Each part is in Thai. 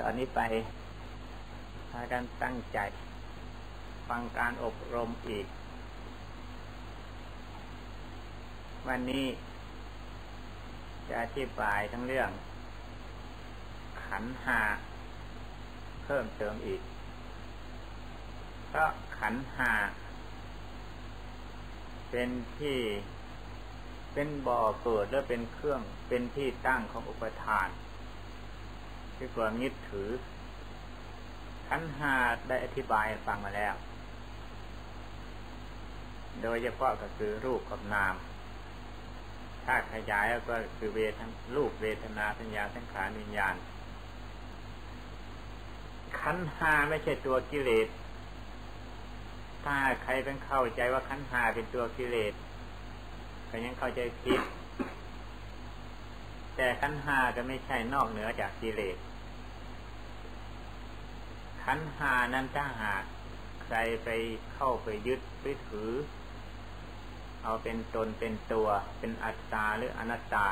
ตอนนี้ไปพากันตั้งใจ ฟังการอบรมอีก วันนี้จะอธิบายทั้งเรื่อง ขันหาเพิ่มเติมอีก ก็ขันหาเป็นที่เป็นบ่อเกิดและเป็นเครื่องเป็นที่ตั้งของอุปทาน คือความยึดถือขันหาได้อธิบายฟังมาแล้ว โดยเฉพาะก็คือรูปกับนาม ถ้าขยายก็คือเวทรูปเวทนาสัญญาสังขารวิญญาณ ขันหาไม่ใช่ตัวกิเลส ถ้าใครเป็นเข้าใจว่าขันหาเป็นตัวกิเลสก็ยังเข้าใจผิด แต่ขันห้าก็ไม่ใช่นอกเหนือจากกิเลสขันห้านั้นถ้าหากใครไปเข้าไปยึดไปถือ เอาเป็นตนเป็นตัว เป็นอัตตาหรืออนัตตา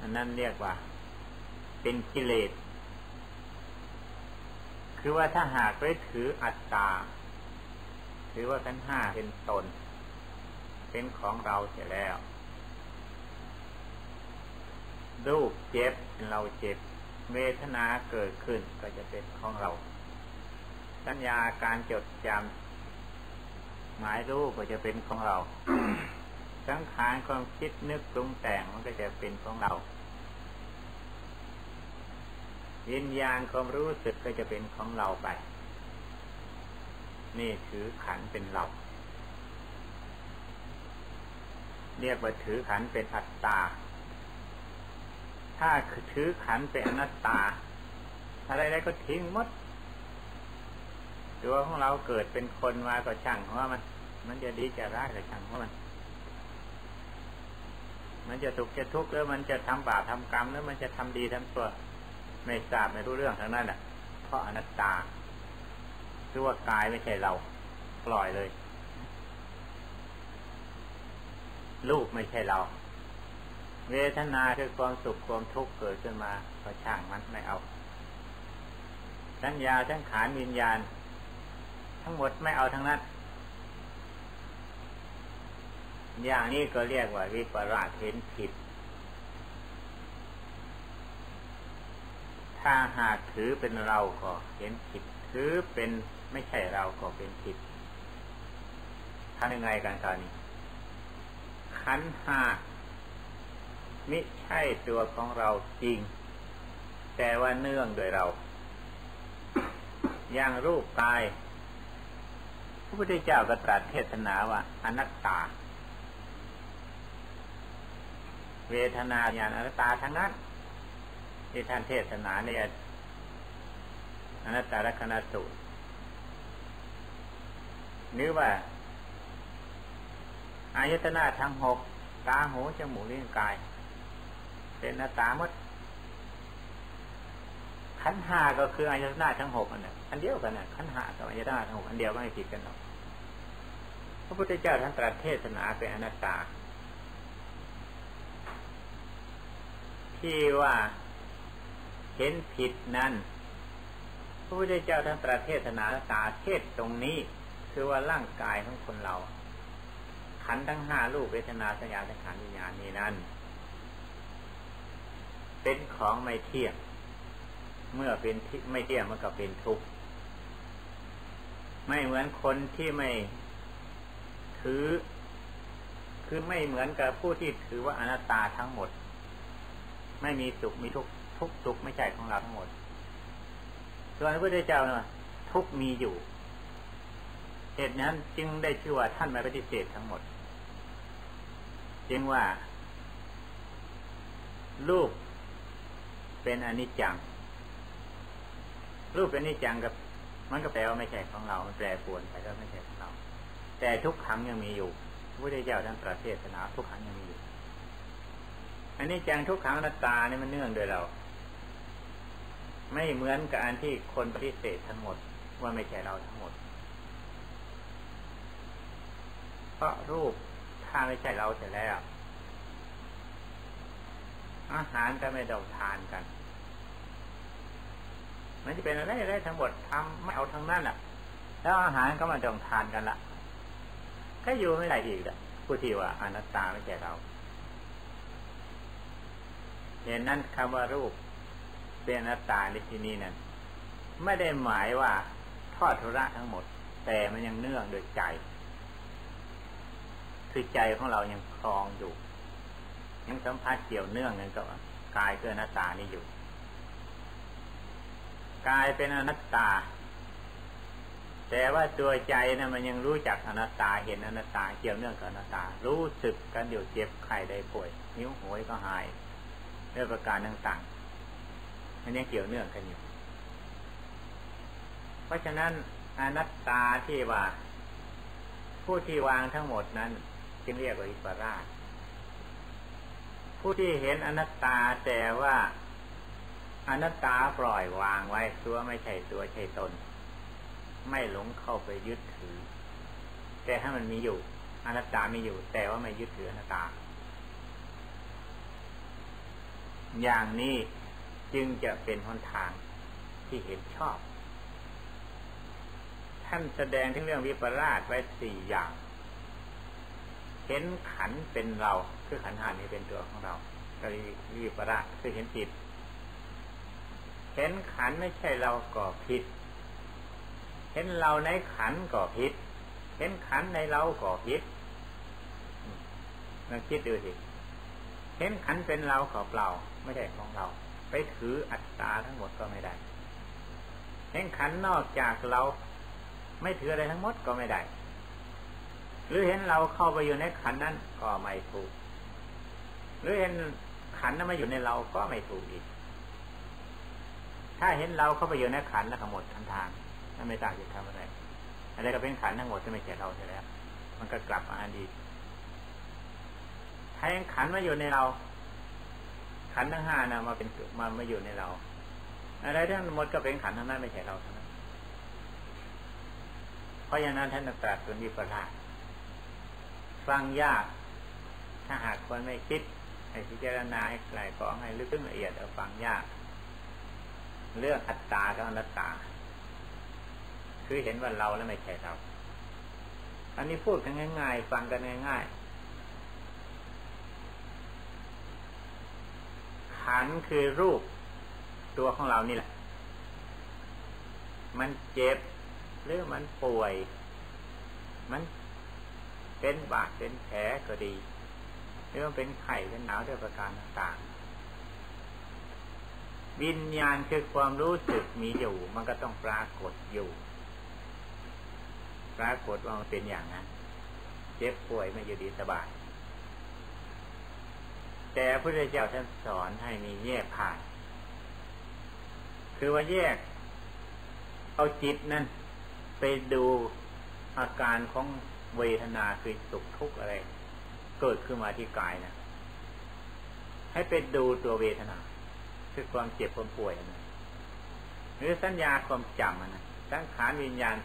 อันนั้นเรียกว่า เป็นกิเลส คือว่าถ้าหากไปถืออัตตา ถือว่าขันห้าเป็นตน เป็นของเราเสียแล้ว รูปเจ็บเป็นเราเจ็บ เวทนาเกิดขึ้นก็จะเป็นของเรา สัญญาการจดจำหมายรู้ก็จะเป็นของเรา สังขารความคิดนึกปรุงแต่งมันก็จะเป็นของเราวิญญาณความรู้สึกก็จะเป็นของเราไป นี่ถือขันเป็นเรา เรียกว่าถือขันเป็นอัตตา ถ้าถือขันเป็นอนัตตา อะไรๆก็ทิ้งหมด ตัวของเราเกิดเป็นคนมาก็ช่างเพราะมัน มันจะดีจะร้ายก็ช่างเพราะมัน มันจะสุขจะทุกข์แล้วมันจะทำบาปทำกรรมแล้วมันจะทำดีทำตัวไม่ทราบไม่รู้เรื่องทั้งนั้นแหละเพราะอนัตตาคือว่ากายไม่ใช่เรา ปล่อยเลยลูกไม่ใช่เรา เวทนาคือความสุขความทุกข์เกิดขึ้นมาก็ช่างมันไม่เอาสัญญาทั้งขานวิญญาณ ทั้งหมดไม่เอาทั้งนั้นอย่างนี้ก็เรียกว่าวิปลาสเห็นผิด ถ้าหากถือเป็นเราก็เห็นผิด ถือเป็นไม่ใช่เราก็เป็นผิดทำยังไงกันตอนนี้ขันห้า มิใช่ตัวของเราจริง แต่ว่าเนื่องโดยเรา อย่างรูปกาย พระพุทธเจ้าก็ตรัสเทศนาว่าอนัตตา เวทนาญาณอนัตตาทั้งนั้นที่ท่านเทศนาในอนัตตลักษณสูตรนึกว่าอายตนะทั้งหกตาหูจมูกลิ้นกาย เป็นหน้าตาหมดขันหาก็คืออายตนะทั้งหกอันนี้อันเดียวกันน่ะขันหากับอายตนะทั้งหกอันเดียวก็ไม่ผิดกันหรอกพระพุทธเจ้าท่านตรัสเทศนาเป็นอนัตตา ที่ว่าเห็นผิดนั้นพระพุทธเจ้าท่านตรัสเทศนาตาเทศตรงนี้ คือว่าร่างกายของคนเรา ขันทั้งห้ารูปเวทนาสัญญาสังขารวิญญาณนี้นั้น เป็นของไม่เที่ยง เมื่อเป็นไม่เที่ยงมันก็เป็นทุกข์ ไม่เหมือนคนที่ไม่ถือ คือไม่เหมือนกับผู้ที่ถือว่าอนัตตาทั้งหมด ไม่มีสุขมีทุกข์ทุกสุขไม่ใช่ของเราทั้งหมดส่วนพระพุทธเจ้าเนาะทุกมีอยู่เหตุนั้นจึงได้ชื่อว่าท่านไม่ปฏิเสธทั้งหมด จึงว่า ลูก เป็นอนิจจัง รูปเป็นอนิจจังกับ มันก็แปลว่าไม่ใช่ของเรา มันแปลปวนไปก็ไม่ใช่ของเรา แต่ทุกครั้งยังมีอยู่พระพุทธเจ้าท่านประเทศนาทุกครั้งยังมีอยู่อันนี้จังทุกครั้งนัตตาเนี่ยมันเนื่องโดยเรา ไม่เหมือนกับอันที่คนปฏิเสธทั้งหมดว่าไม่ใช่เราทั้งหมด เพราะรูปถ้าไม่ใช่เราเสร็จแล้ว อาหารก็ไม่ต้องทานกัน มันจะเป็นอะไรอะไรทั้งหมดทำไม่เอาทั้งนั้นอะ แล้วอาหารก็มาจองทานกันละก็อยู่ไม่ได้อีกอะผู้ที่ว่าอนัตตาไม่ใช่เราเห็นนั้นคำว่ารูปเป็นอนัตตาในที่นี้นั้นไม่ได้หมายว่าทอดทุระทั้งหมด แต่มันยังเนื่องโดยใจ คือใจของเรายังคลองอยู่ ยังสัมผัสเกี่ยวเนื่องกันกับกายคืออนัตตานี่อยู่กายเป็นอนัตตา แต่ว่าตัวใจนะมันยังรู้จักอนัตตาเห็นอนัตตาเกี่ยวเนื่องกับอนัตตา รู้สึกกันอยู่เจ็บไข้ได้ป่วย นิ้วหัวก็หายเรื่องประการต่างๆมันยังเกี่ยวเนื่องกันอยู่ เพราะฉะนั้นอนัตตาที่ว่า ผู้ที่วางทั้งหมดนั้นจึงเรียกว่าอิปราช ผู้ที่เห็นอนัตตาแต่ว่าอนัตตาปล่อยวางไว้ตัวไม่ใช่ตัวใช่ตน ไม่หลงเข้าไปยึดถือ แต่ถ้ามันมีอยู่ อนัตตามีอยู่ แต่ว่าไม่ยึดถืออนัตตา อย่างนี้จึงจะเป็นหนทางที่เห็นชอบ ท่านแสดงถึงเรื่องวิปลาสไว้สี่อย่าง เห็นขันเป็นเราคือขันหานี้เป็นตัวของเราก็วิปลาสคือเห็นจิต เห็นขันไม่ใช่เราก็ผิด เห็นเราในขันก็ผิด เห็นขันในเราก็ผิดลองคิดดูสิ เห็นขันเป็นเราขอเปล่า ไม่ใช่ของเรา ไปถืออัตตาทั้งหมดก็ไม่ได้ เห็นขันนอกจากเรา ไม่ถืออะไรทั้งหมดก็ไม่ได้ หรือเห็นเราเข้าไปอยู่ในขันนั้นก็ไม่ถูก หรือเห็นขันนั้นมาอยู่ในเราก็ไม่ถูกอีก ถ้าเห็นเราเข้าไปอยู่ในขันแล้วหมดทันทางนั่นไม่ต่างจากทำอะไรอะไรก็เป็นขันทั้งหมดจะไม่ใช่เราใช่แล้ว มันก็กลับมาอันดีถ้ายังขันมาอยู่ในเรา ขันทั้งห้านะมาเป็นมามาอยู่ในเรา อะไรทั้งหมดก็เป็นขันทั้งนั้นไม่ใช่เราทั้งนั้นเพราะอย่างนั้นท่านตรัสส่วนวิปลาส ฟังยาก ถ้าหากคนไม่คิด ให้พิจารณาให้ไกลกองให้ลึกละเอียดเอาฟังยาก เรื่องอัตตากับอนัตตา คือเห็นว่าเราแล้วไม่ใช่เรา อันนี้พูดกันง่าย ๆ ฟังกันง่าย ๆ ขันคือรูปตัวของเรานี่แหละ มันเจ็บหรือมันป่วย มัน เป็นบาดเป็นแผลก็ดีหรือมันเป็นไข้เป็นหนาวด้วยประการต่างๆวิญญาณคือความรู้สึกมีอยู่ มันก็ต้องปรากฏอยู่ ปรากฏว่ามันเป็นอย่างนั้นเจ็บป่วยไม่อยู่ดีสบาย แต่พระพุทธเจ้าท่านสอนให้มีแยกผ่าน คือว่าแยก เอาจิตนั่นไปดูอาการของ เวทนาคือสุขทุกข์อะไร เกิดขึ้นมาที่กายนะให้ไปดูตัวเวทนา คือความเจ็บความป่วยนะหรือสัญญาความจำนะสังขารวิญญาณ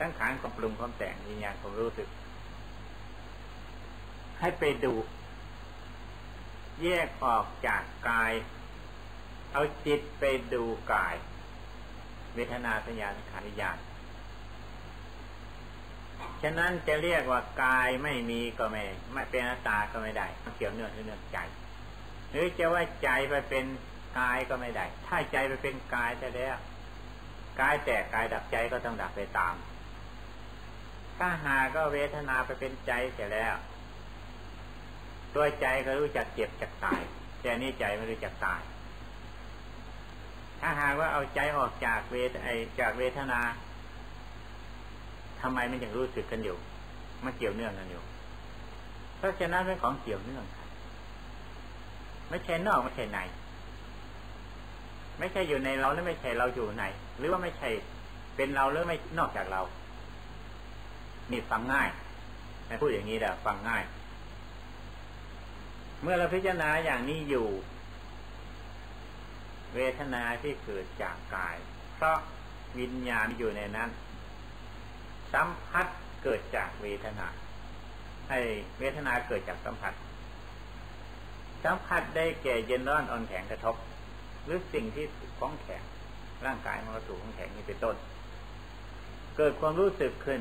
สังขารความปรุงความแต่งวิญญาณความรู้สึก ให้ไปดู แยกออกจากกาย เอาจิตไปดูกาย เวทนาสัญญาสังขารวิญญาณ ฉะนั้นจะเรียกว่ากายไม่มีก็ไม่ไม่เป็นอัตตาก็ไม่ได้เกี่ยวเนื่องเนื่องใจ หรือจะว่าใจไปเป็นกายก็ไม่ได้ ถ้าใจไปเป็นกายแต่แล้วกายแตกกายดับใจก็ต้องดับไปตาม ถ้าหาก็เวทนาไปเป็นใจเสียแล้ว ตัวใจก็รู้จักเจ็บจักตาย แต่นี่ใจไม่รู้จักตาย ถ้าหากว่าเอาใจออกจากเวทไอจากเวทนา ทำไมมันยังรู้สึกกันอยู่มันเกี่ยวเนื่องกันอยู่เพราะฉะนั้นเป็นของเกี่ยวเนื่องกันไม่ใช่นอกไม่ใช่ในไม่ใช่อยู่ในเราหรือไม่ใช่เราอยู่ในหรือว่าไม่ใช่เป็นเราหรือไม่นอกจากเรานี่ฟังง่ายให้พูดอย่างนี้แหละฟังง่าย เมื่อเราพิจารณาอย่างนี้อยู่ เวทนาที่เกิดจากกาย เพราะวิญญาณอยู่ในนั้น สัมผัสเกิดจากเวทนา ให้เวทนาเกิดจากสัมผัส สัมผัสได้แก่เย็นร้อนอ่อนแข็งกระทบ หรือสิ่งที่ถูกของแข็งร่างกายมันวัตถุของแข็งนี่เป็นต้น เกิดความรู้สึกขึ้น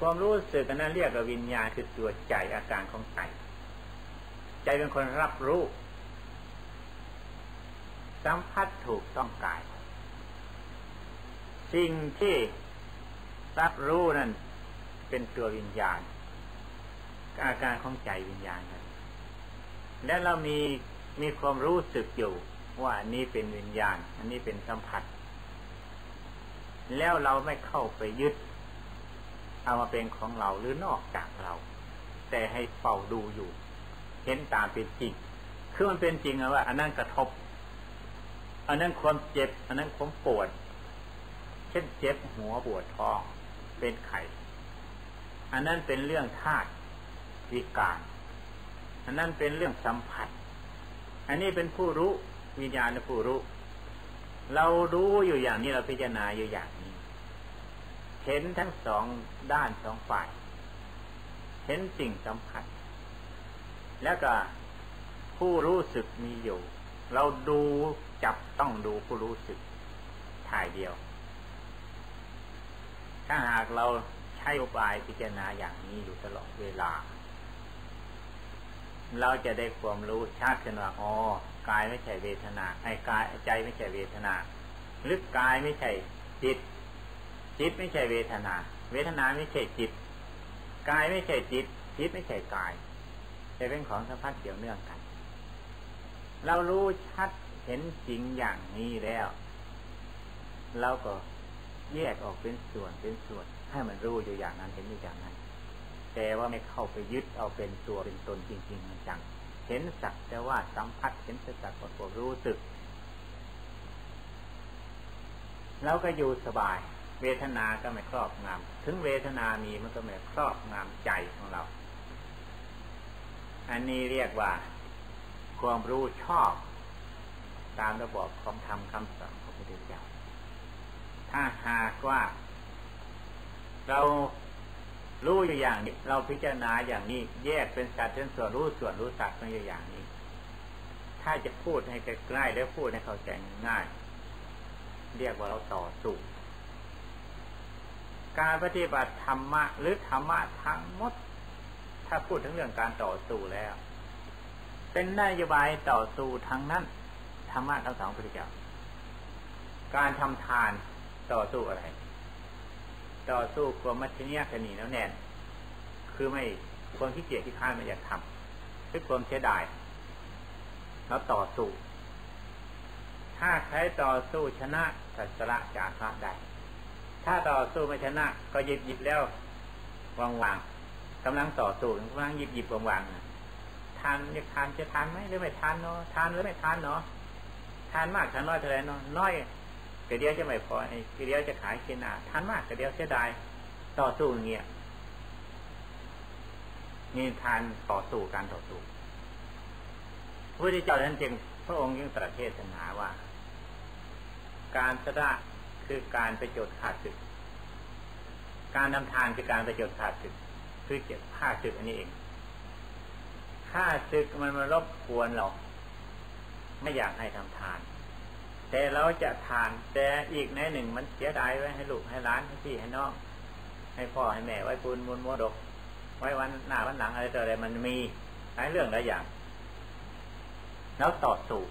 ความรู้สึกนั้นเรียกว่าวิญญาณคือตัวใจอาการของใจ ใจเป็นคนรับรู้ สัมผัสถูกต้องกาย สิ่งที่ รับรู้นั้นเป็นตัววิญญาณ อาการของใจวิญญาณนั้นและเรามีมีความรู้สึกอยู่ว่าอันนี้เป็นวิญญาณ อันนี้เป็นสัมผัส แล้วเราไม่เข้าไปยึด เอามาเป็นของเราหรือนอกจากเรา แต่ให้เฝ้าดูอยู่ เห็นตามเป็นจริง คือมันเป็นจริงอะว่า อันนั้นกระทบ อันนั้นความเจ็บ อันนั้นความปวด เช่นเจ็บหัวปวดท้อง เป็นไข่ อันนั้นเป็นเรื่องธาตุวิการ อันนั้นเป็นเรื่องสัมผัส อันนี้เป็นผู้รู้วิญญาณผู้รู้ เรารู้อยู่อย่างนี้เราพิจารณาอยู่อย่างนี้ เห็นทั้งสองด้านสองฝ่าย เห็นสิ่งสัมผัส แล้วก็ผู้รู้สึกมีอยู่ เราดูจับต้องดูผู้รู้สึกถ่ายเดียว ถ้าหากเราใช้อุบายพิจารณาอย่างนี้อยู่ตลอดเวลา เราจะได้ความรู้ชัดขึ้นว่าอ๋อกายไม่ใช่เวทนา ไอ้กายใจไม่ใช่เวทนาหรือกายไม่ใช่จิต จิตไม่ใช่เวทนา เวทนาไม่ใช่จิตกายไม่ใช่จิต จิตไม่ใช่กายแต่เป็นของสัมพันธ์เกี่ยวเนื่องกัน เรารู้ชัดเห็นจริงอย่างนี้แล้ว เราก็ แยกออกเป็นส่วนเป็นส่วน ให้มันรู้อยู่อย่างนั้นเห็นอยู่อย่างนั้น แต่ว่าไม่เข้าไปยึดเอาเป็นตัวเป็นตนจริงๆมันจังเห็นสักแต่ว่าสัมผัสเห็นสักแต่ว่ารู้สึก แล้วก็อยู่สบาย เวทนาก็ไม่ครอบงำถึงเวทนามีมันก็ไม่ครอบงำใจของเรา อันนี้เรียกว่า ความรู้ชอบ ตามระบบความธรรมคำสั่งของพระพุทธเจ้า ถ้าหากว่า เรารู้อยู่อย่างนี้ เราพิจารณาอย่างนี้ แยกเป็นสัตว์เป็นส่วนรู้ส่วนรู้สัตว์มันอยู่อย่างนี้ ถ้าจะพูดให้ใกล้ๆแล้วพูดให้เข้าใจง่าย เรียกว่าเราต่อสู้การปฏิบัติธรรมะ หรือธรรมะทั้งหมด ถ้าพูดถึงเรื่องการต่อสู้แล้ว เป็นนโยบายต่อสู้ทั้งนั้นธรรมะทั้งสองพระเจ้าการทำทาน ต่อสู้อะไร ต่อสู้ความมัชเนียคนีแล้วแน่น คือไม่คนที่เกียจที่ข้านไม่อยากทำคือความเสียดายแล้วต่อสู้ ถ้าใช้ต่อสู้ชนะสัสระจากพระได้ถ้าต่อสู้ไม่ชนะ ก็หยิบหยิบแล้ววางวางกำลังต่อสู้กำลังหยิบหยิบวางวางทานจะทานจะทานไหมหรือไม่ทานเนาะทานหรือไม่ทานเนาะทานมากทานน้อยเท่าไรเนาะน้อย กระเดียวจะไม่พอไอ้กระเดียวจะขายเชนาทานมากกระเดียวเสียดายต่อสู้อย่างเงี้ยนี่ทานต่อสู้การต่อสู้พระพุทธเจ้าท่านจึงพระองค์ยังตรัสเทศนาว่า การสละคือการไปโจทย์ขาดศึก การนำทานคือการไปโจทย์ขาดศึก คือเก็บผ้าศึกอันนี้เองฆ่าศึกมันมารบกวนเราไม่อยากให้ทำทาน แต่เราจะทาน แต่อีกในหนึ่งมันเสียดายไว้ให้ลูกให้ร้านให้พี่ให้น้องให้พ่อให้แม่ไว้ปูนมูลมดก ไว้วันหน้าวันหลังอะไรต่ออะไรมันมีหลายเรื่องหลายอย่าง แล้วต่อสู้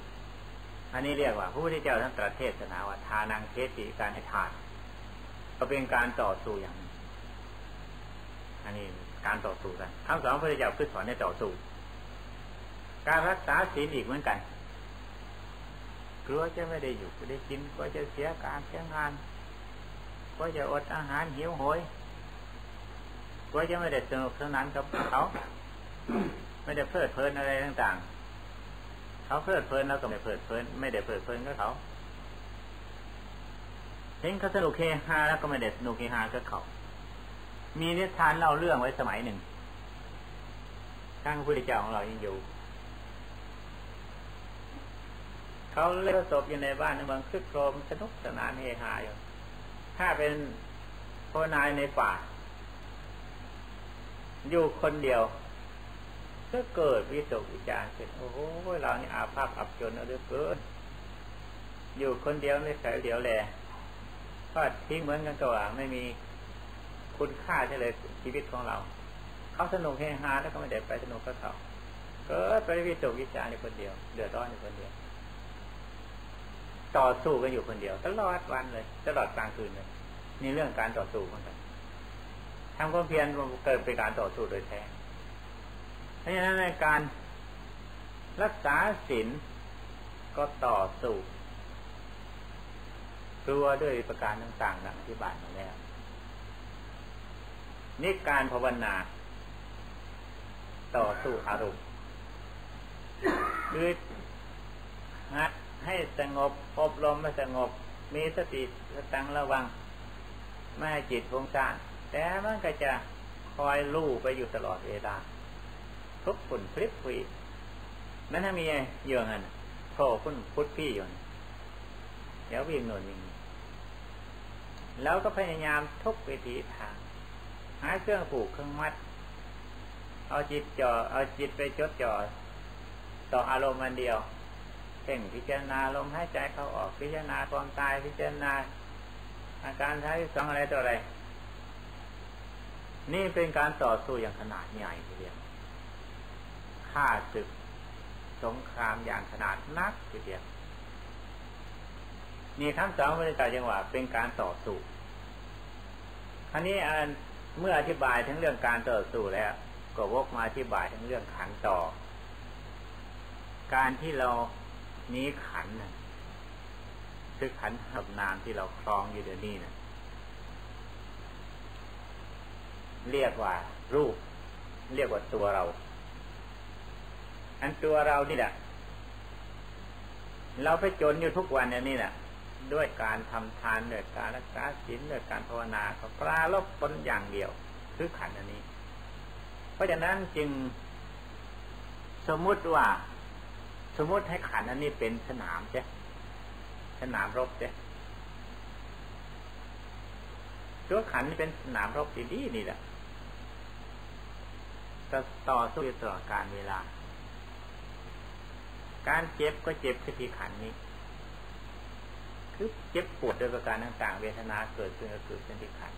อันนี้เรียกว่า ผู้ที่เจ้าท่านตรัสเทศนาว่าทานังเทติการให้ทาน ก็เป็นการต่อสู้อย่างนี้อันนี้การต่อสู้กันทั้งสองพระเจ้าคือสอนให้ต่อสู้การรักษาศีลอีกเหมือนกัน กลัวจะไม่ได้อยู่ไม่ได้กินกลัวจะเสียการเสียงานกลัวจะอดอาหารหิวโหยกลัวจะไม่ได้สนุกสนานกับเขาไม่ได้เพลิดเพลินอะไรต่างๆ เขาเพลิดเพลินเราก็ไม่เพลิดเพลิน ไม่ได้เพลิดเพลินกับเขาเห็นเขาสนุกเฮฮาแล้วก็ไม่ได้สนุกเฮฮากับเขา มีนิทานเล่าเรื่องไว้สมัยหนึ่งข้างพระพุทธเจ้าของเรายังอยู่ เขาเล่นศพอยู่ในบ้านในเมืองคึกโครมสนุกสนานเฮฮาอยู่ถ้าเป็นพนายในป่า อยู่คนเดียว ก็เกิดวิตกวิจารณ์เสร็จโอ้โหเรานี่อาภาพอับจนเอาเลือเกินอยู่คนเดียวไม่เคยเดียวแลก็ทิ้งเหมือนกันตัวไม่มีคุณค่าใช่เลยชีวิตของเรา เขาสนุกเฮฮาแล้วก็ไม่ได้ไปสนุกกับเขาเกิดไปวิจกวิจารณ์ในคนเดียว เดือดร้อนในคนเดียว ต่อสู้กันอยู่คนเดียว ตลอดวันเลย ตลอดกลางคืนเลยนี่เรื่องการต่อสู้เหมือนกันทำความเพียรเกิดเป็นการต่อสู้โดยแท้เพราะฉะนั้นในการรักษาศีลก็ต่อสู้กลัวด้วยประการต่างๆดังอธิบายมาแล้วนี่การภาวนา ต่อสู้อารมณ์คือหัด ให้สงบ อบรมให้สงบ มีสติสตังระวัง ไม่ให้จิตฟุ้งซ่านแต่มันก็จะคอยลู่ไปอยู่ตลอดเวลาทุกฝุ่นพลิบคุยนั่นถ้ามีเยื่องันโผล่ขึ้นพุทธพี่อยู่เดี๋ยววิ่งโน่นวิ่งแล้วก็พยายามทุกวิธีทาง หาเครื่องผูกเครื่องมัด เอาจิตจ่อเอาจิตไปจดจ่อต่ออารมณ์มันเดียว เพ่งพิจารณาลมหายใจเข้าออกพิจารณาความตายพิจารณา อาการใช้สองอะไรตัวอะไร นี่เป็นการต่อสู้อย่างขนาดใหญ่ทีเดียวฆ่าศึกสงครามอย่างขนาดนักทีเดียวนี่ทั้งสองบริการจังหวะเป็นการต่อสู้คราวนี้เมื่ออธิบายทั้งเรื่องการต่อสู้แล้ว ก็วกมาอธิบายทั้งเรื่องขันต่อ การที่เรา นี้ขันนะคือขันหับนามที่เราคลองอยู่เดี๋ยวนี้นะเรียกว่า รูป เรียกว่าตัวเรา อันตัวเรานี่แหละเราไปจนอยู่ทุกวันเนี่ยนี่แหละด้วยการทำทานด้วยการรักษาศีลด้วยการภาวนาก็ปราลบผลอย่างเดียว คือขันอันนี้ เพราะฉะนั้นจึงสมมุติว่า สมมติให้ขันอันนี้เป็นสนามใช่สนามรบใช่ตัวขันนี่เป็นสนามรบดีๆนี่แหละจะต่อสู้ตลอดการเวลา การเจ็บก็เจ็บที่ขันนี้คือเจ็บปวดโดยประการต่างๆ เวทนาเกิดขึ้นก็คือเป็นที่ขัน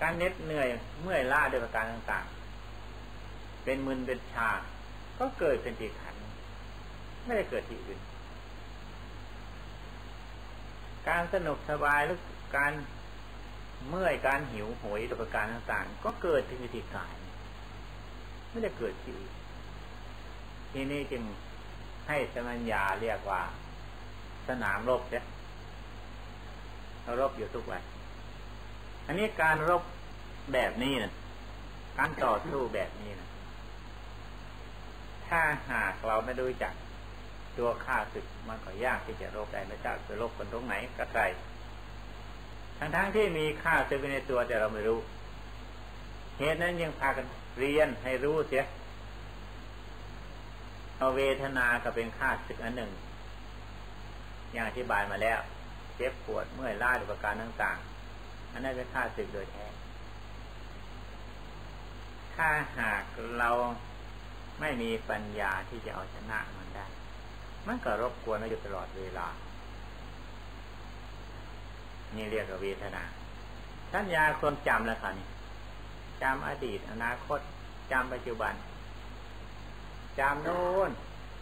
การเน็ดเหนื่อยเมื่อยล้าโดยประการต่างๆ เป็นมึนเป็นชา ก็เกิดเป็นที่ขัน ไม่ได้เกิดที่อื่น การสนุกสบายหรือการเมื่อยการหิวโหยโดยประการต่างๆ ก็เกิดที่วิธีกาย ไม่ได้เกิดที่อื่นทีนี้จึงให้สมัญญาเรียกว่า สนามรบเนี่ยรารบอยู่ทุกวัน อันนี้การรบแบบนี้นะการต่อสู้แบบนี้นะถ้าหากเราไม่รู้จัก ตัวข้าศึกมันก็ยากที่จะรบได้ไม่ทราจะรบกันตรงไหนกับใคร ทั้งๆทที่มีข้าศึกในตัวแต่เราไม่รู้ เหตุนั้นยังพากันเรียนให้รู้เสียเอาเวทนาก็เป็นข้าศึกอันหนึ่ง อย่างอธิบายมาแล้วเจ็บปวดเมื่อยล้าด้วยปการต่างๆ อันนั้นเป็นค่าศึกโดยแท้ถ้าหากเราไม่มีปัญญาที่จะเอาชนะมัน มันก็รบกวนเราอยู่ตลอดเวลา นี่เรียกว่าเวทนา สัญญาคนจำแล้วค่ะนี่จำอดีต อนาคตจำปัจจุบันจำโน้น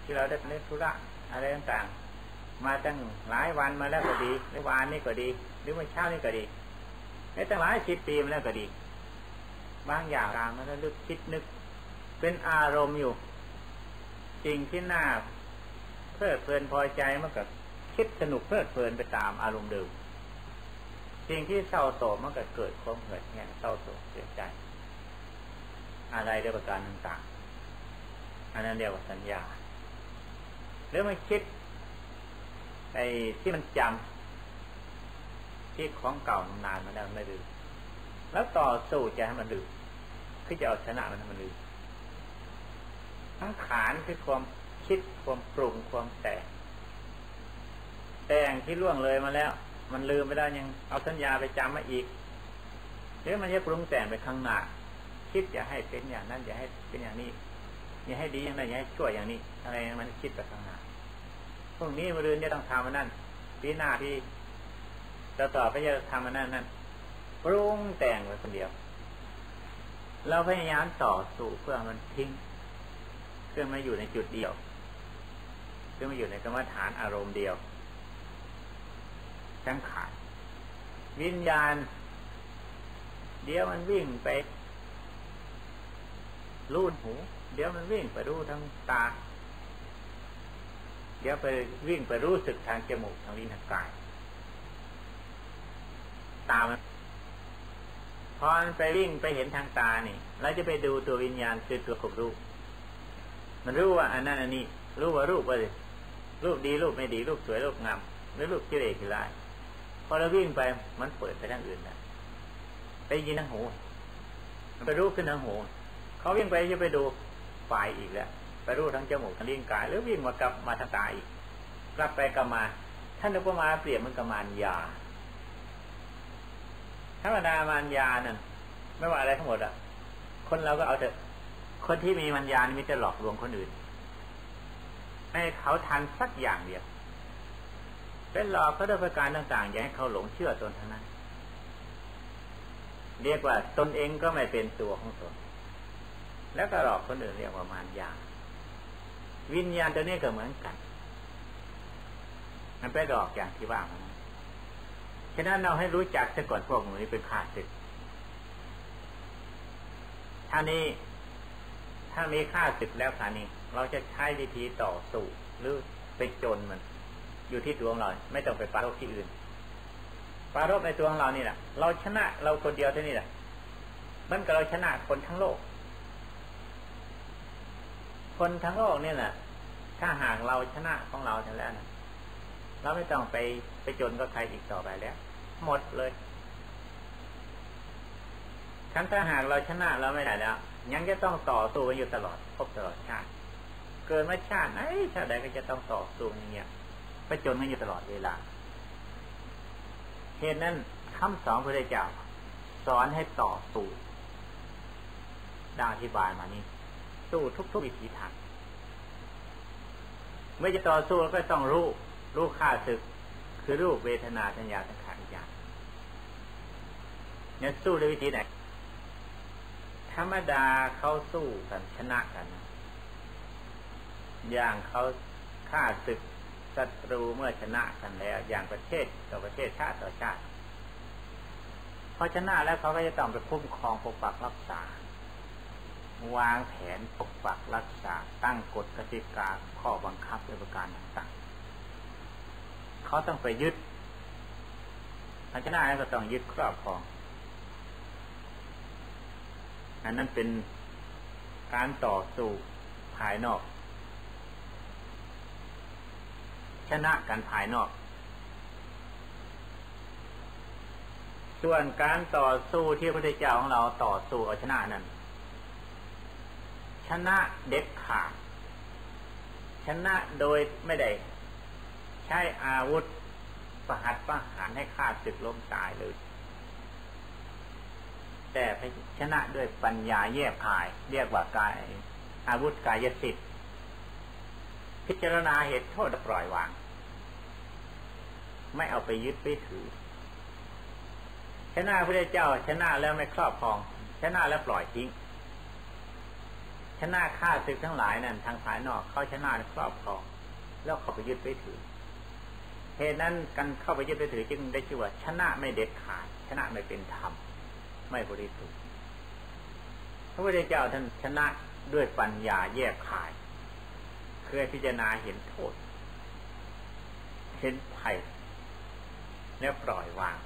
ที่เราได้เล่นธุระอะไรต่างๆ มาตั้งหลายวันมาแล้วก็ดีหรือวานนี้ก็ดี หรือเมื่อเช้านี้ก็ดีในตั้งหลายสิบปีมาแล้วก็ดี บางอย่างตามมาแล้วลึกคิดนึก เป็นอารมณ์อยู่สิ่งที่น่า ลิดเพลินพอใจมันก็คิดสนุกเพลิดเพลินไปตามอารมณ์เดิมสิ่งที่เศร้าโศกมันก็เกิดความเหือดแห้งเศร้าโศกเสียใจ อะไรเรื่องประการต่างๆอันนั้นเรียกว่าสัญญาหรือมันคิดไอ้ที่มันจำที่ของเก่านานมาแล้วไม่ลืมแล้วต่อสู้จะให้มันลืมคือจะเอาชนะมันให้มันลืมทั้งขานคือความ คิดความปรุงความแต่งแต่งที่ล่วงเลยมาแล้ว มันลืมไปแล้วยังเอาสัญญาไปจำมาอีกหรือมันจะปรุงแต่งไปข้างหน้าคิดอย่าให้เป็นอย่างนั้นอย่าให้เป็นอย่างนี้อย่าให้ดีอย่างนั้นอย่าให้ชั่วอย่างนี้ อะไรมันคิดไปข้างหน้าครุ่งนี้มะรืนเนี่ยต้องทำมันนั่นปีหน้าที่ต่อต่อไปจะทำมันนั่นนั่นปรุงแต่งไว้คนเดียว เราพยายามต่อสู้เพื่อมันทิ้งเพื่อมาอยู่ในจุดเดียว เพื่อมาอยู่ในกรรมฐานอารมณ์เดียวสังขารวิญญาณ เดี๋ยวมันวิ่งไปรูดหู เดี๋ยวมันวิ่งไปรู้ทางตา เดี๋ยวไปวิ่งไปรู้สึกทางจมูกทางลิ้นทางกาย ตามันพอมันไปวิ่งไปเห็นทางตานี่เราจะไปดูตัววิญญาณคือตัวขบรูปมันรู้ว่าอันนั้นอันนี้ รู้ว่ารูปว่า รูปดีรูปไม่ดีรูปสวยรูปงามหรือรูปกิเลสกิเลสพอเราวิ่งไปมันเปิดไปทางอื่นนะไปยินทางหูไปรู้ขึ้นทางหูเขาวิ่งไปจะไปดูฝ่ายอีกแล้วไปรู้ทั้งจมูกทั้งลิ้นกาย หรือวิ่งมากลับมาทางตาอีกกลับไปกลับมาท่านอุปมาเปรียบมันกับมารยาธรรมดามารยานั่นไม่ว่าอะไรทั้งหมดอะ คนเราก็เอาแต่คนที่มีมารยานี่มีแต่หลอกลวงคนอื่น ให้เขาทันสักอย่างเดียวเป็นหลอกเขาด้วยประการต่างๆอย่าให้เขาหลงเชื่อตนทั้งนั้นเรียกว่าตนเองก็ไม่เป็นตัวของตน แล้วก็หลอกคนอื่นเรียกว่ามารยาวิญญาณตัวนี้ก็เหมือนกัน มันไปหลอกอย่างที่ว่ามันฉะนั้นเราให้รู้จักซะก่อนพวกหนูนี้เป็นขาดศึกท่านี้ ถ้ามีค่าศึกแล้วค่ะนี้ เราจะใช้วิธีต่อสู้หรือไปจนมัน อยู่ที่ตัวของเรา ไม่ต้องไปปารบที่อื่นปารบในตัวของเรานี่แหละเราชนะเราคนเดียวเท่านี้แหละมันก็เราชนะคนทั้งโลก คนทั้งโลกเนี่แหละถ้าหากเราชนะของเราแล้วนะเราไม่ต้องไปไปจนก็ใครอีกต่อไปแล้ว หมดเลยทั้งถ้าหากเราชนะเราไม่ได้แล้วยังจะต้องต่อสู้กันอยู่ตลอดพบตลอดชาติ กิดมาชาติไหนชาติใดก็จะต้องต่อสู้อย่างเงี้ยไปจนกันอยู่ตลอดเวลาเหตุนั้นคำสอนพระเจ้าสอนให้ต่อสู้ดังอธิบายมานี้ สู้ทุกๆวิธีทางเมื่อจะต่อสู้ก็ต้องรู้ รู้ค่าศึก คือรูปเวทนาสัญญาสังขารญาณเนี่ยสู้ด้วยวิธีไหนธรรมดาเขาสู้กันชนะกัน อย่างเขาฆ่าศึกศัตรูเมื่อชนะกันแล้ว อย่างประเทศต่อประเทศชาติต่อชาติพอชนะแล้วเขาก็จะต้องไปคุ้มครองปกปักรักษา วางแผนปกปักรักษา ตั้งกฎกติกาข้อบังคับในประการต่างๆเขาต้องไปยึดพอชนะแล้วก็ต้องยึดครอบครอง อันนั้นเป็นการต่อสู้ภายนอก ชนะกันภายนอก ส่วนการต่อสู้ที่พระพุทธเจ้าของเราต่อสู้เอาชนะนั้น ชนะเด็ดขาด ชนะโดยไม่ได้ ใช้อาวุธประหัตประหารให้ฆ่าศึกล้มตายเลย แต่ชนะด้วยปัญญาแยกขาย เรียกว่ากายอาวุธกายสิทธิ์พิจารณาเหตุโทษปล่อยวาง ไม่เอาไปยึดไปถือ ชนะพระเจ้า ชนะแล้วไม่ครอบครอง ชนะแล้วปล่อยทิ้ง ชนะฆ่าศึกทั้งหลายนั่นทางภายนอกเขาชนะครอบครอง แล้วเขาไปยึดไปถือเหตุนั้นการเข้าไปยึดไปถือจึงได้ชื่อว่า ชนะไม่เด็ดขาด ชนะไม่เป็นธรรม ไม่บริสุทธิ์พระพุทธเจ้าท่านชนะด้วยปัญญาแยกขาย เคยพิจารณาเห็นโทษ เห็นภัย แล้วปล่อยวาง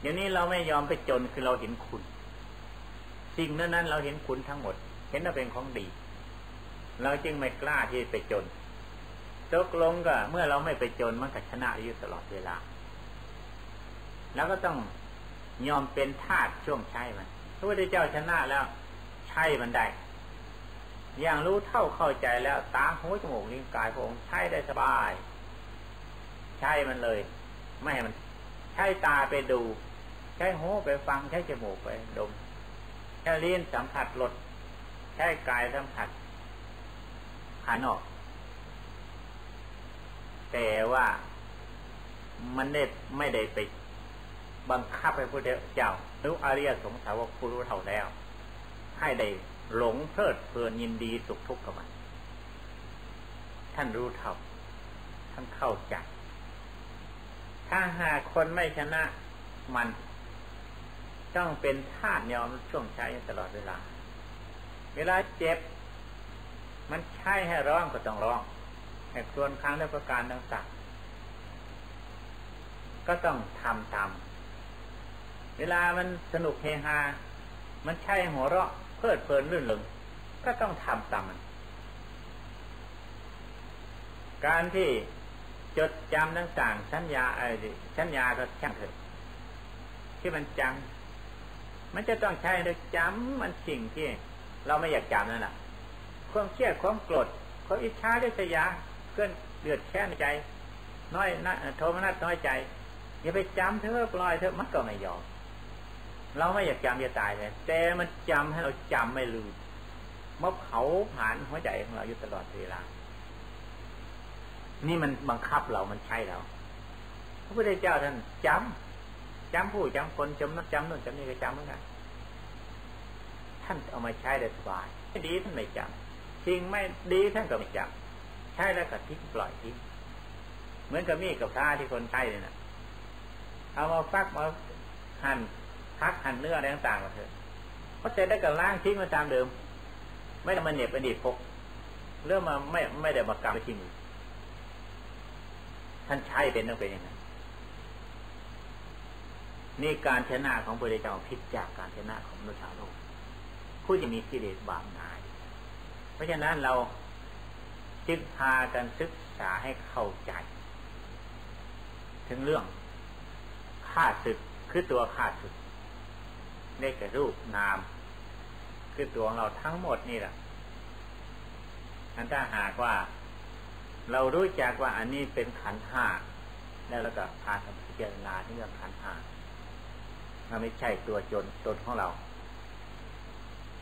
เดี๋ยวนี้เราไม่ยอมไปจนคือเราเห็นคุณ สิ่งนั้นนั้นเราเห็นคุณทั้งหมด เห็นว่าเป็นของดี เราจึงไม่กล้าที่ไปจนตกลงก็ เมื่อเราไม่ไปจนมันก็ชนะอยู่ตลอดเวลา แล้วก็ต้องยอมเป็นทาสช่วงใช้มันพระพุทธเจ้าชนะแล้ว ใช้มันได้อย่างรู้เท่าเข้าใจแล้วตาหูจมูกลิ้นกายพองใช้ได้สบาย ใช้มันเลย ไม่ให้มัน ใช้ตาไปดู ใช้หูไปฟัง ใช้จมูกไปดม ใช้ลิ้นสัมผัสรสใช้กายสัมผัสภานออก แต่ว่ามันได้ไม่ได้ไปบังคับให้พระเจ้าหรืออริยสงสาวกผู้รู้เท่าแล้ว ให้ได้หลงเพลิดเพลินยินดีสุขทุกข์กับมัน ท่านรู้เท่า ท่านเข้าใจ ถ้าหากคนไม่ชนะมันต้องเป็นทาสยอมช่วงใช้ตลอดเวลา เวลาเจ็บ มันใช่ให้ร้องก็ต้องร้องให้ครวญครั้งและประการต่างๆก็ต้องทำตาม เวลามันสนุกเฮฮา มันใช่หัวเราะเพลิดเพลินรื่นเริงก็ต้องทำตามมัน การที่ จดจำต่างๆสัญญาอะไรสัญญาก็ช่างเถอะที่มันจำมันจะต้องใช้โดยจำมันสิ่งที่ เราไม่อยากจำนั่นแหละความเครียดความโกรธความอิจฉาด้วยสยาเพื่อนเดือดแค้นใจ น้อยนะโทมนัสน้อยใจอย่าไปจำเธอปล่อยเธอมันก็ไม่ยอมเราไม่อยากจำจะตายเลยแต่มันจำให้เราจำไม่ลืมมาเผาผ่านหัวใจของเราอยู่ตลอดเวลา นี่มันบังคับเรามันใช่เราพระพุทธเจ้าท่านจำจำผู้จำคนจำนั่นจำนู่นจำนี่ก็จำเหมือนกันท่านเอามาใช้ได้สบายไม่ดีท่านไม่จำสิ่งไม่ดีท่านก็ไม่จำใช้แล้วก็ทิ้งปล่อยทิ้งเหมือนกับมีดกับท่าที่คนใช้เลยนะเอามาฟักมาหั่นพักหั่นเนื้ออะไรต่างๆมาเถอะเพราะเสร็จได้กับล้างทิ้งมาตามเดิม ไม่ได้มาเหน็บอดีตพกเรื่องมาไม่ไม่ได้มากรรมทิ้ง ท่านใช้เป็นต้องเป็นยังไงนี่การชนะของพระเจ้าพิจากการชนะของมนุษย์ชาวโลกผู้จะมีกิเลสบาปนายเพราะฉะนั้นเราจึงพากันศึกษาให้เข้าใจ ถึงเรื่องฆ่าศึกคือตัวฆ่าศึกได้แก่รูปนาม คือตัวของเราทั้งหมดนี่แหละอันถ้าหากว่า เรารู้จักว่าอันนี้เป็นขันห้าแล้วเราก็พากันพิจารณาที่เรื่องขันห้ามันไม่ใช่ตัวจนตนของเรา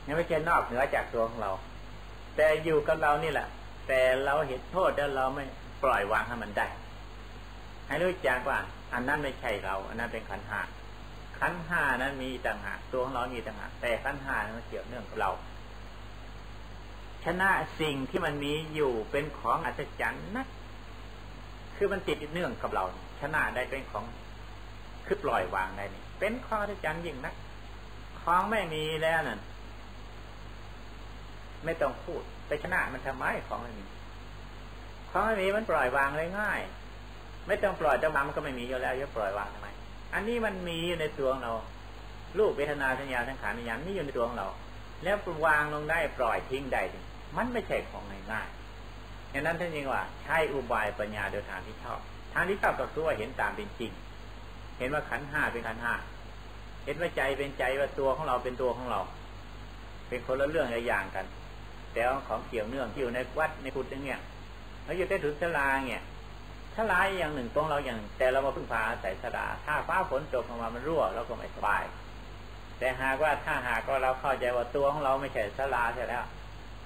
ยังไม่ใช่นอกเหนือจากตัวของเรา แต่อยู่กับเรานี่แหละ แต่เราเห็นโทษแล้วเราไม่ปล่อยวางให้มันได้ ให้รู้จักว่า อันนั้นไม่ใช่เรา อันนั้นเป็นขันห้าขันห้านั้นมีต่างหากตัวของเรามีต่างหากแต่ขันห้านั้นมันเกี่ยวเนื่องกับเรา ชนะสิ่งที่มันมีอยู่เป็นของอัศจรรย์นะคือมันติดเนื่องกับเรา ชนะได้เป็นของคือปล่อยวางได้นี่เป็นของอัศจรรย์ยิ่งนะของไม่มีแล้วนั่นไม่ต้องพูดไปชนะมันทำไมของไม่มีของไม่มีมันปล่อยวางเลยง่าย ไม่ต้องปล่อยจะมามันก็ไม่มีอยู่แล้วจะปล่อยวางทำไมอันนี้มันมีอยู่ในตัวของเรารูปเวทนาสัญญาสังขารวิญญาณนี่อยู่ในตัวของเรา แล้ววางลงได้ปล่อยทิ้งได้ มันไม่ใช่ของง่ายๆอย่างนั้นท่านยิงว่าใช้อุบายปัญญาโดยทางที่ชอบ ทางที่ชอบก็คือว่าเห็นตามเป็นจริง เห็นว่าขันห้าเป็นขันห้า เห็นว่าใจเป็นใจว่าตัวของเราเป็นตัวของเรา เป็นคนละเรื่องละอย่างกัน แต่ของเกี่ยวเนื่องที่อยู่ในวัดในกุฏอย่างเงี้ยแล้วอยู่ใต้ถุนศาลาเนี่ยถ้าลาอย่างหนึ่งตรงเราอย่าง แต่เรามาพึ่งพาใส่สดาถ้าฟ้าฝนตกลงมามันรั่วเราก็ไม่สบายแต่หากว่าถ้าหากว่าเราเข้าใจว่าตัวของเราไม่ใช่สลาใช่แล้ว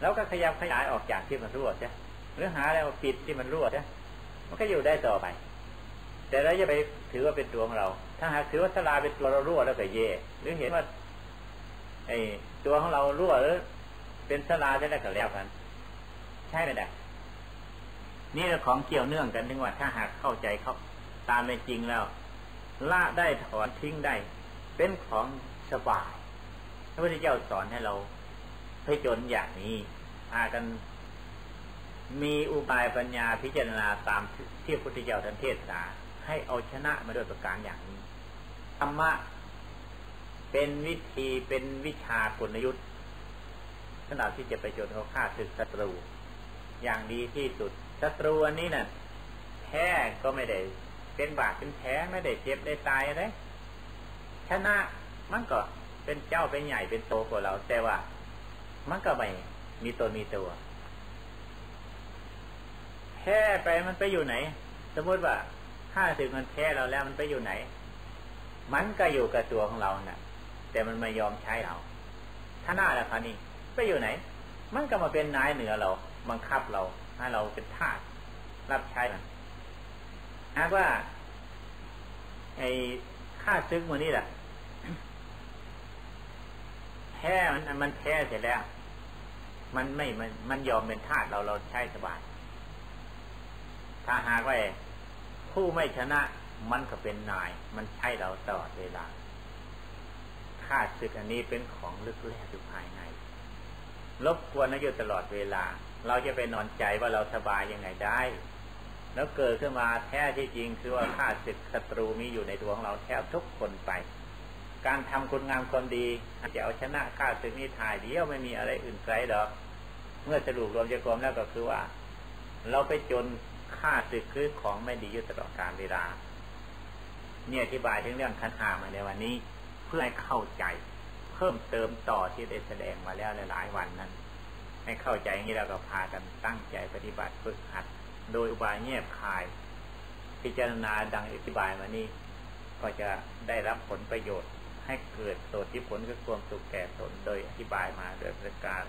เราก็ขยับขยายออกจากที่มันรั่วใช่หรือหาอะไรมาปิดที่มันรั่วใช่มันก็อยู่ได้ต่อไป แต่เราจะไปถือว่าเป็นตัวของเรา ถ้าหากถือว่าสลาเป็นตัวเรารั่วแล้วก็เย่หรือเห็นว่าไอ้ตัวของเรารั่วหรือเป็นสลาใช่แล้วก็แล้วกันใช่ไหมเด็นี่เราของเกี่ยวเนื่องกันถึงว่า ถ้าหากเข้าใจเขาตามเป็นจริงแล้ว ละได้ถอนทิ้งได้ เป็นของสบายพระพุทธเจ้าสอนให้เรา พจนอย่างนี้พากันมีอุบายปัญญาพิจารณาตามที่พระพุทธเจ้าท่านเทศนาให้เอาชนะมาโดยประการอย่างนี้ธรรมะเป็นวิธีเป็นวิชากลยุทธ์สำหรับที่จะไปจนเขาฆ่าศึกศัตรู อย่างดีที่สุดศัตรูอันนี้นะ่ะแพ้ก็ไม่ได้เป็นบาดเป็นแผลไม่ได้เจ็บได้ตายอะไรชนะมันก็เป็นเจ้าเป็นใหญ่เป็นโตกว่าเรา แต่ว่า มันก็ไม่มีตัวมีตัว แพ้ไปมันไปอยู่ไหน สมมติว่าถ้าถึงมันแพ้เราแล้วมันไปอยู่ไหน มันก็อยู่กับตัวของเรานะ่ะ แต่มันไม่ยอมใช้เราถ้าหน้าแล้วคราวนี้ไปอยู่ไหน มันก็มาเป็นนายเหนือเรา บังคับเราให้เราเป็นทาสรับใช้มันหากว่า ไอ้ค่าซึกมันนี่แหละแพ้มันมันแพ้เสร็จแล้ว มันไม่มันมันยอมเป็นทาสเราเราใช้สบาย ถ้าหากว่าผู้ไม่ชนะมันก็เป็นนาย มันใช่เราตลอดเวลาค่าศึกอันนี้เป็นของลึกแร่อยู่ภายในรบกวนนอยู่ตลอดเวลา เราจะไปนอนใจว่าเราสบายยังไงได้ แล้วเกิดขึ้นมาแท้ที่จริงคือว่าค่าศึกศัตรูมีอยู่ในตัวของเราแทบทุกคนไป การทำคุณงามความดีจะเอาชนะค่าศึกนี้ถ่ายเดียวไม่มีอะไรอื่นไกลดอก เมื่อสรุปรวมจะกรมแล้วก็คือว่า เราไปจนค่าศึกคือของไม่ดีอยู่ตลอดการเวลา เนี่ยอธิบายถึงเรื่องคันหามาในวันนี้ เพื่อให้เข้าใจ เพิ่มเติมต่อที่ได้แสดงมาแล้วหลายวันนั้น ให้เข้าใจอย่างนี้เราก็พากันตั้งใจปฏิบัติฝึกหัด โดยอุบายเงียบคาย พิจารณาดังอธิบายมานี้ก็จะได้รับผลประโยชน์ให้เกิดโสติผลคือความสุขแก่ตนโดยอธิบายมาโดยประการ